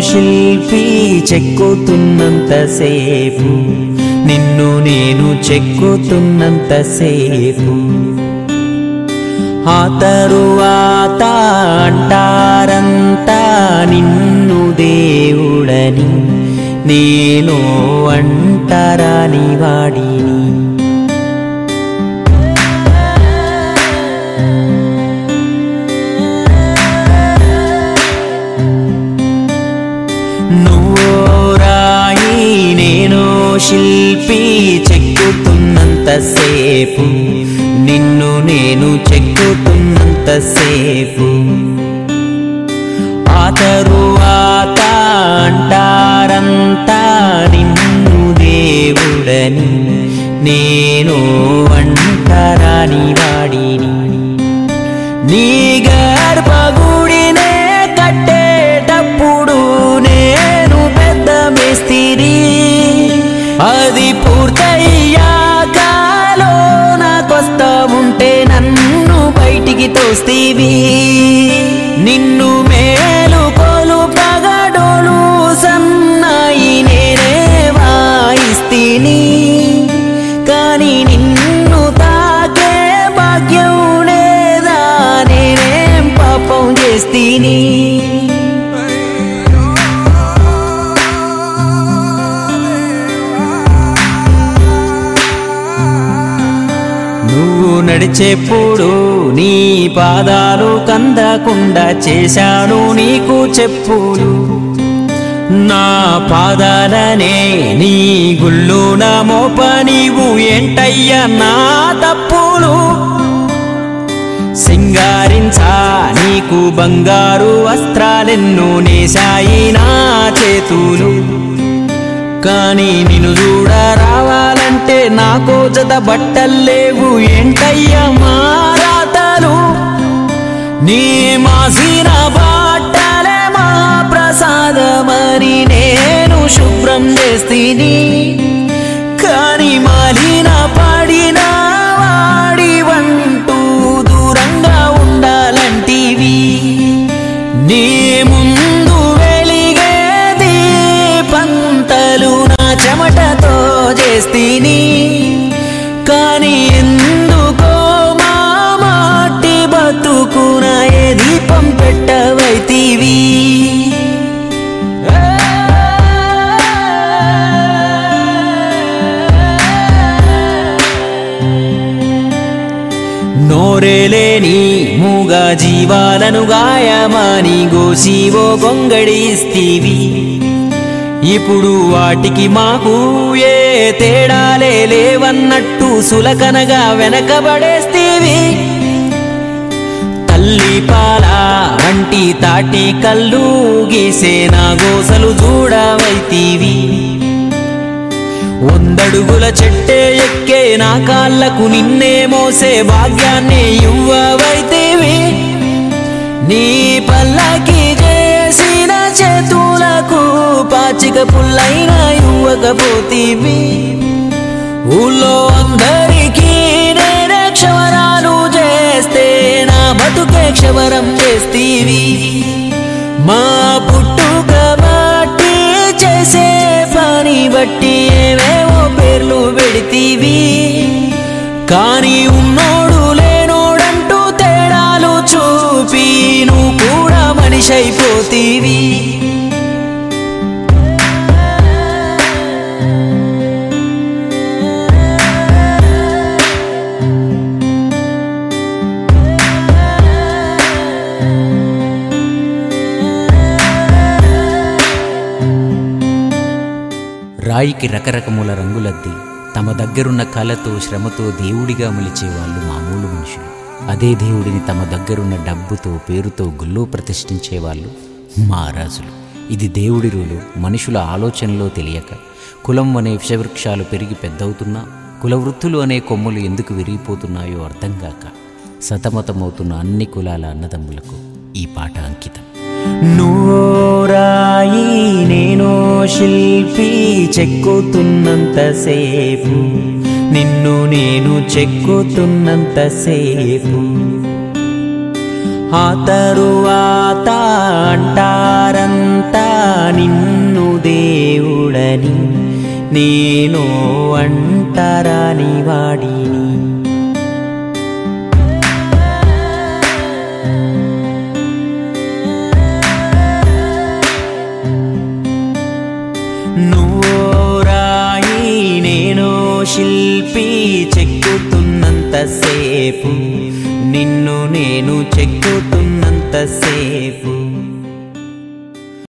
శిల్పి చెక్కుతున్నంతసేపు నిన్ను నేను చెక్కుతున్నంతసేపు. ఆ తరువాత అంటారంతా నిన్ను దేవుడని నేను అంటారాని వాడిని నువ్వో రాయి నేను శిల్పి చెక్కుతున్నంతసేపు నిన్ను నేను చెక్కుతున్నంతసేపు ఆ తరువాత అంటారంతా నిన్ను దేవుడని. నేను అంటారాని అది పూర్తయ్యాక నాకొస్తా ఉంటే నన్ను బయటికి తోస్తీవి. నిన్ను మేలు కొలు పగడోలు సన్నాయి నేనే వాయిస్తీని. కానీ నిన్ను తాకే భాగ్యం లేదా నేనేం పాపం చేస్తీని. నువ్వు నడిచేప్పుడు నీ పాదాలు కందకుండా చేశాను నీకు చెప్పులు. నా పాదాలనే నీ గుళ్ళున మోప నీవు ఏంటయ్యా నా తప్పులు? సింగారించా నీకు బంగారు వస్త్రాలెన్నో నేశాయి నా చేతులు. కానీ నిన్ను చూడ రావాలంటే నాకో జత బట్టల్లేవు. ఏంటయ్యా మారాతలు నీ మాసిన బట్టలే మా ప్రసాదమని నేను శుభ్రం చేస్తీని. కానీ మాలిన పడినా చెమటతో చేస్తీని. కానీ ఎందుకో మా మాటి బతుకున ఏ దీపం పెట్టవైతీవి. నోరేలేని మూగా జీవాలను గాయమాని గోసివో గొంగడిస్తీవి ఇప్పుడు వాటికి మాకు ఏ తేడాలే లేవన్నట్టు సులకనగా వెనకబడేస్తీవి తల్లి పాల వంటి తాటి కళ్ళు గీసే నా గోసలు చూడవైతీవి. వందడుగుల చెట్టే ఎక్కే నా కాళ్ళకు నిన్నే మోసే భాగ్యాన్ని ఇవ్వవైతేవి. నీ పల్లకి పుల్లైనా ఇవ్వకపోతీవి ఊళ్ళో అందరికీ నేనే క్షవరాలు చేస్తే నా బతుకే క్షవరం చేస్తీవి. మా పుట్టుక బట్టి చేసే పని బట్టి ఏవేవో పేర్లు పెడితీవి కానీ ఉన్నోడు లేనోడంటూ తేడాలు చూపి నువ్వు కూడా మనిషి అయిపోతీవి రాయికి రకరకముల రంగులద్ది. తమ దగ్గరున్న కళతో శ్రమతో దేవుడిగా మలిచే వాళ్ళు మామూలు మనుషులు. అదే దేవుడిని తమ దగ్గరున్న డబ్బుతో పేరుతో గుల్లో ప్రతిష్ఠించే వాళ్ళు మహారాజులు ఇది దేవుడి రూలు. మనుషుల ఆలోచనలో తెలియక. కులం అనే విషవృక్షాలు పెరిగి పెద్దవుతున్నా కులవృత్తులు అనే కొమ్ములు ఎందుకు విరిగిపోతున్నాయో అర్థం కాక సతమతమవుతున్న అన్ని కులాల అన్నదమ్ములకు ఈ పాట అంకితం. నూరాయి శిల్పి చెక్కుతున్నంతసేపు నిన్ను నేను చెక్కుతున్నంతసేపు ఆ తరువాత అంటారంతా నిన్ను దేవుడని నేను అంటారాని వాడిని. శిల్పి చెక్కుతున్నంతసేపు. నిన్ను నేను చెక్కుతున్నంతసేపు.